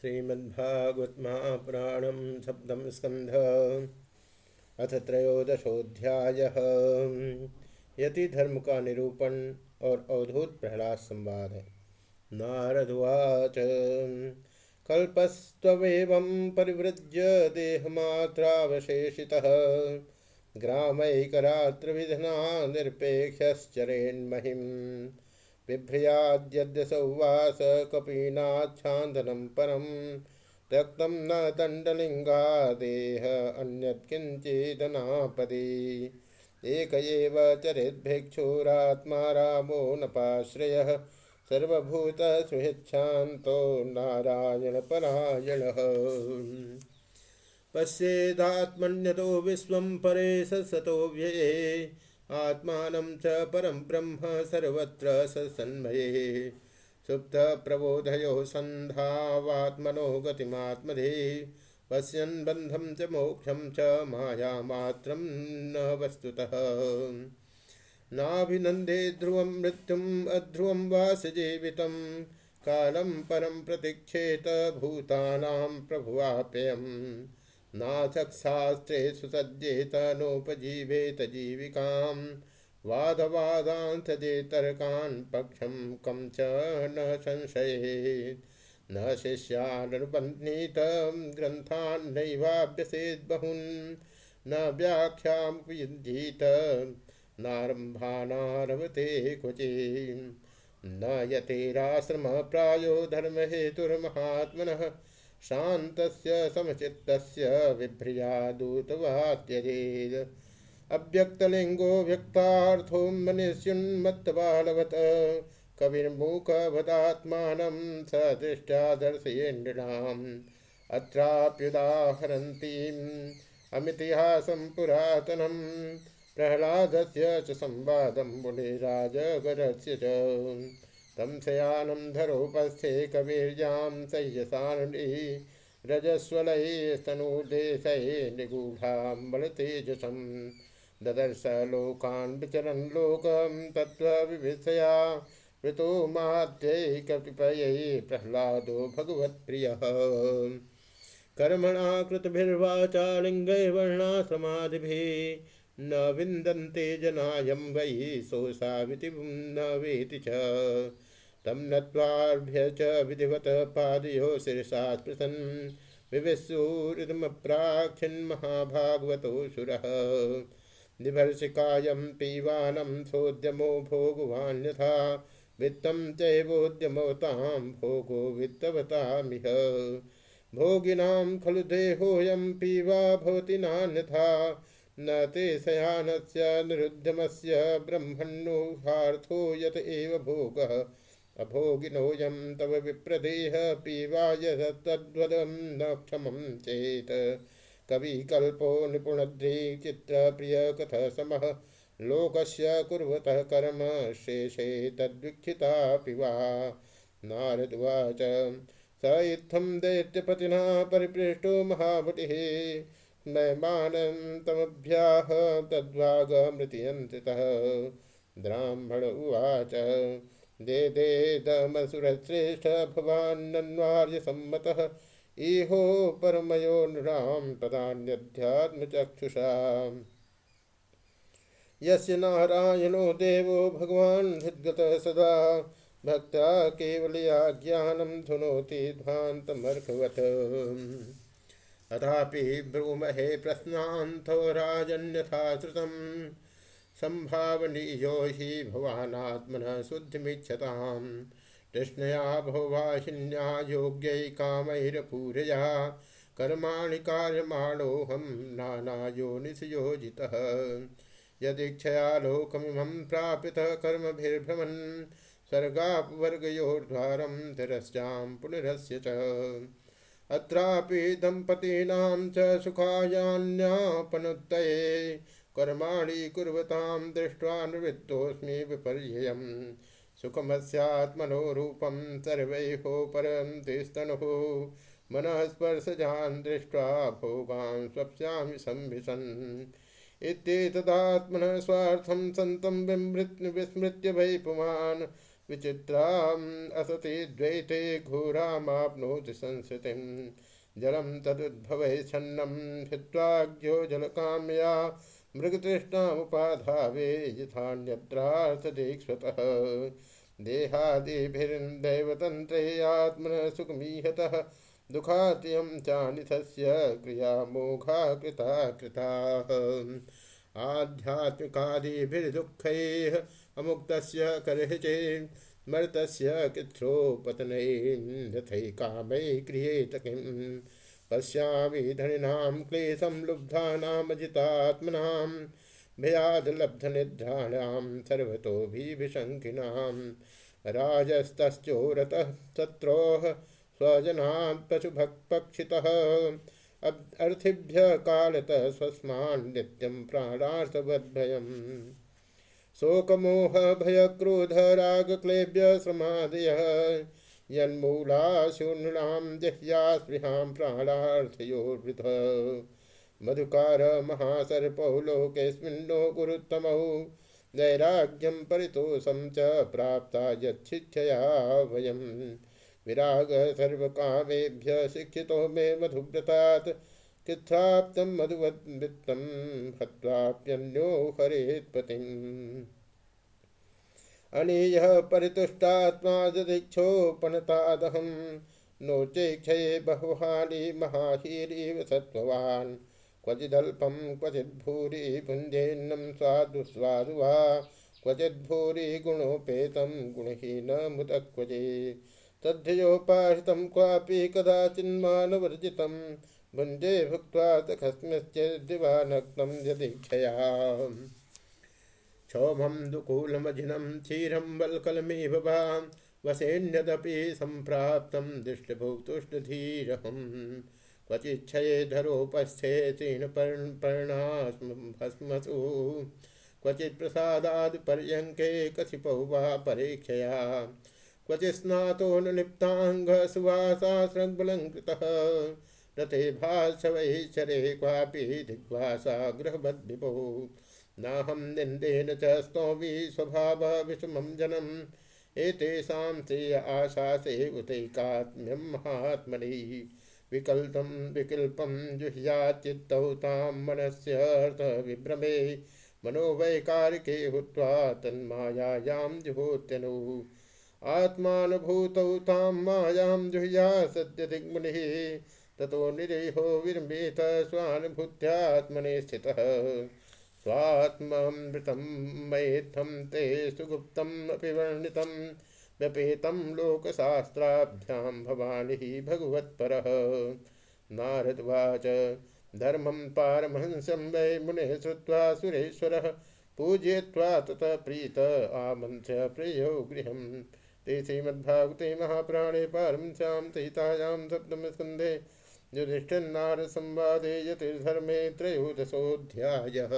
श्रीमद्भागवत महापुराणम सप्तम स्कंध अथ त्रयोदशोध्याय यति धर्म का निरूपण और अवधूत प्रहलाद संवाद नारदुवाच कल्पस्वेव परिवृज्य देहमात्रावशेषितः। ग्रामैकरात्रविधना निरपेक्षश्चरेन्महिम् बिभ्रयाद्यद्यसौवास कपीनाच्छान्दनं परं रक्तं न दण्डलिङ्गादेह अन्यत्किञ्चिदनापदि। एक एव चरिद्भिक्षुरात्मा रामो नपाश्रयः सर्वभूतसुहिच्छान्तो नारायणपरायणः। पश्येदात्मन्यतो विश्वं परे सतो व्यये आत्मान च परम ब्रह्म सर्वत्र सन्मये सुप्त प्रबोधयो सन्धावात्मनो गतिमात्मधे पश्यन् बन्धं च मोक्षं च मायामात्रं न वस्तुतः। नाभिनन्दे ध्रुवं मृत्युम् अध्रुवं वा सजीवितं कालं परं प्रतीक्षेत भूतानां प्रभुवाप्ययम्। नाथक्शास्त्रे सुसज्जेत नोपजीवेत जीविकां वादवादान्तजेतर्कान् पक्षं कं च न संशयेत्। न शिष्यानुबन्धीत ग्रन्थान् नैवाभ्यसेत् बहून्, न व्याख्यामुपयुञ्जीत नारम्भानारभते क्वचि न यतेराश्रमप्रायो धर्महेतुर्महात्मनः शान्तस्य समचित्तस्य विभ्रिया दूतवात्यजेद अव्यक्तलिङ्गो व्यक्तार्थो मनुष्युन्मत्तबालवत्। कविर्मूकवदात्मानं स दृष्ट्या दर्शयेन्द्रिणाम् अत्राप्युदाहरन्तीम् अमितिहासं पुरातनं। प्रह्लादस्य च संवादं च। तं शयानं धरोपस्थे कवीर्यां सह्यसारणी रजस्वलैस्तनूदेशये निगूढाम्बलतेजसं ददर्श लोकान् विचरन् लोकं तत्त्वविविधया वृतो माद्यैकपिपयै प्रह्लादो कर्मणा कृतभिर्वाचालिङ्गै वर्णाश्रमादिभिः न विन्दन्ते जनायं वै सोऽसाविति न वेति च। तं नत्वाभ्य च विधिवत पादयो शिरसा स्पृशन्। विविशूरिदमप्राक्षिन्महाभागवतो सुरः। निभर्षिकायं पीवानं सोद्यमो भोगवान्यथा। वित्तं चैवोद्यमवतां भोगो वित्तवतामिह। भोगिनां खलु देहोऽयं पीवा भवति नान्यथा। न ते शयानस्य निरुद्यमस्य ब्रह्मण्योहार्थो यत एव भोगः। अभोगिनोऽयं तव विप्रदेह पीवाय तद्वदं न क्षमं चेत् कविकल्पो निपुणद्रिचित्रप्रियकथः समः। लोकस्य कुर्वतः कर्म शेषे तद्विक्षिता पिवा नारदुवाच स इत्थं दैत्यपतिना परिपृष्टो महाभुटिः नयमानं तमभ्याह तद्वागमृतियन्त्रितः ब्राह्मण उवाच दे देदमसुरश्रेष्ठ भवान्नन्वार्यसम्मतः इहो परमयो नृणां तदान्यध्यात्मचक्षुषा यस्य नारायणो देवो भगवान् हृद्गतः सदा। भक्ता केवलया ज्ञानं धुनोति ध्वान्तमर्कवत्। तथापि ब्रूमहे प्रश्नान्थो राजन्यथा श्रुतं सम्भावनीयो हि भवानात्मनः शुद्धिमिच्छतां कृष्णया भववाहिन्या योग्यै कामैरपूरया। कर्माणि कार्यमाणोऽहं नानायोनिसयोजितः। यदीक्षया लोकमिमं प्रापितः कर्मभिर्भ्रमन्। सर्गापवर्गयोर्द्वारं तिरस्यां पुनरस्य च। अत्रापि दम्पतीनां च सुखायान्यापनुत्तये। कर्माणि कुर्वतां दृष्ट्वा निवृत्तोऽस्मि विपर्ययम्। सुखमस्यात्मनो रूपं सर्वैः परं तिस्तनुः। मनः स्पर्शजान् दृष्ट्वा भोगान् स्वप्स्यामि संविशन्। इत्येतदात्मनः स्वार्थं सन्तं विस्मृत्य वै पुमान् विचित्राम् असति द्वैते घोरामाप्नोति संस्कृतिं जलं तदुद्भवै छन्नं हित्वाज्ञो जलकाम्या मृगतृष्णामुपाधावे यथान्यत्रार्थदीक्षतः देहादिभिर्दैवतन्त्रे सुखमीहतः दुःखात्यं चानिथस्य क्रियामोघा कृता कृताः आध्यात्मिकादिभिर्दुःखैः अमुक्तस्य करहिचे मर्तस्य कृत्रोपतनैर्नथै कामै क्रियेत किम्? पश्यामि धनिनां क्लेशं लुब्धानामजितात्मनां भयादलब्धनिद्राणां सर्वतोभिविशङ्किनां राजस्तश्चोरतः शत्रोः स्वजनात् पशुभक्पक्षितः अर्थिभ्य कालतः स्वस्मान् नित्यं प्राणार्थवद्भयम् शोकमोह रागक्लेभ्य श्रमादयः यन्मूलाशूर्णां जह्या स्पृहां प्राणार्थयोर्वृथ। मधुकार महासर्पौ लोकेऽस्मिन्नो गुरुत्तमौ वैराग्यं परितोषं च प्राप्ता यच्छिक्षया वयम्। विराग सर्वकामेभ्य शिक्षितो मे मधुव्रतात् कृत्राप्तं मधुवद्वृत्तं हत्वाप्यन्यो हरेत्पतिम्। अनीय परितुष्टात्मा ददीक्षोपनतादहं नो चेक्षये बहुहानि महाहीरीव सत्त्ववान्। क्वचिदल्पं क्वचिद्भूरि भुञ्जेन्नं स्वादु स्वादु वा। क्वचिद्भूरि गुणोपेतं गुणहीनमुत क्वचे तद्धयोपाहितं क्वापि कदाचिन्मानवर्जितं भुञ्जे भुक्त्वा तखस्म्यश्चेद्दिवा नक्तं यदीक्षया क्षोभं दुकूलमजिनं क्षीरं वल्कलमेव वसेन्यदपि सम्प्राप्तं दृष्टभोक्तुष्टधीरहं। क्वचिच्छये धरोपस्थे तीर्णपर्णास्मभस्मसु क्वचित् प्रसादाद् पर्यङ्के कसिपौ वा परीक्षया। क्वचित् स्नातो न लिप्ताङ्गसुवासासृग्बलं कृतः रथे चरे क्वापि दिग्वासा गृहवद्विभुः नाहं निन्देन च स्तौमि स्वभावविषमं जनम्। एतेषां ते आशासे उतैकात्म्यं महात्मनि। विकल्पं विकल्पं जुह्याचित्तौ तां मनस्यर्थविभ्रमे मनोवैकारिके हुत्वा तन्मायायां जुहोत्यनु। आत्मानुभूतौ तां मायां जुह्या सद्यदिग्मुनिः ततो निरेहो विरम्बेत स्वानुभूत्यात्मने स्थितः। स्वात्मृतं मयेत्थं ते सुगुप्तम् अपि वर्णितं व्यपेतं भवानिः भगवत्परः। नारदवाच, धर्मं पारमहंसं वै मुनिः श्रुत्वा सुरेश्वरः पूजयित्वा ततः प्रीत आमन्त्र्य प्रियो गृहं ते श्रीमद्भागवते महाप्राणे पारमश्यां सहितायां सप्तमस्कन्धे युधिष्ठिर्नारसंवादे यतिर्धर्मे त्रयोदशोऽध्यायः।